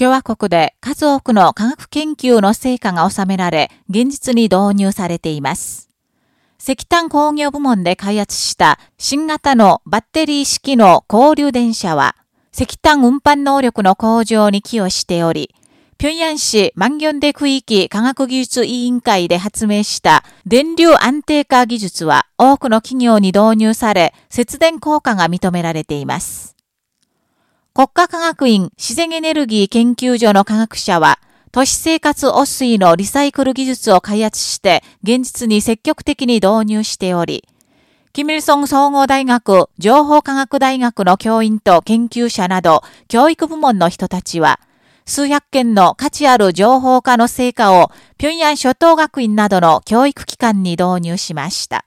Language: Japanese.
共和国で数多くの科学研究の成果が収められ、現実に導入されています。石炭工業部門で開発した新型のバッテリー式の交流電車は、石炭運搬能力の向上に寄与しており、平壌市万元で区域科学技術委員会で発明した電流安定化技術は多くの企業に導入され、節電効果が認められています。国家科学院自然エネルギー研究所の科学者は、都市生活汚水のリサイクル技術を開発して現実に積極的に導入しており、キミルソン総合大学情報科学大学の教員と研究者など教育部門の人たちは、数百件の価値ある情報化の成果を平壌初等学院などの教育機関に導入しました。